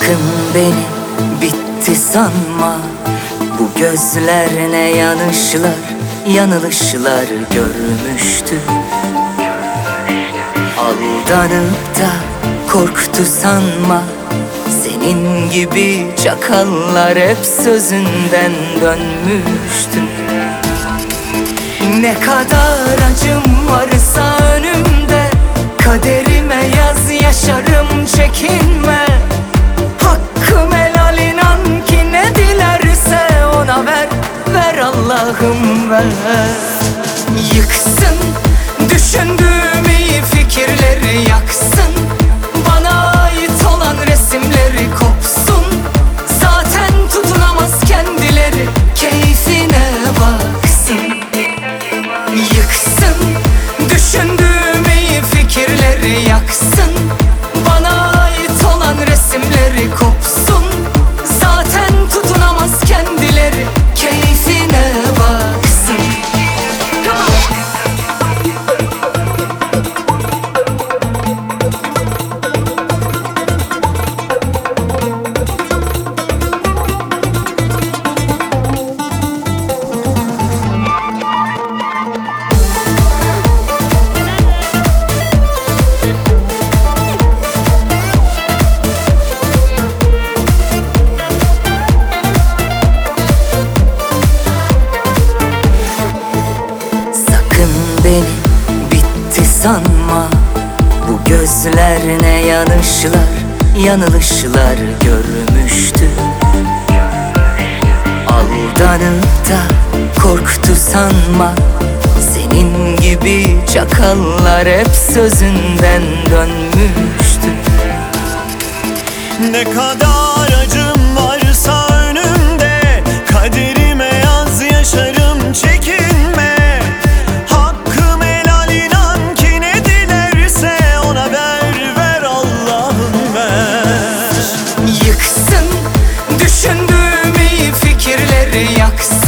Sakın beni bitti sanma. Bu gözler ne yanışlar Yanılışlar görmüştü. Aldanıp da korktu sanma. Senin gibi çakallar hep sözünden dönmüştü. Ne kadar acım Allah'ım ver Yıksın düşündüğüm sanma Bu gözler ne yanışlar Yanılışlar görmüştü Aldanıp da korktu sanma Senin gibi çakallar hep sözünden dönmüştü Ne kadar acım box.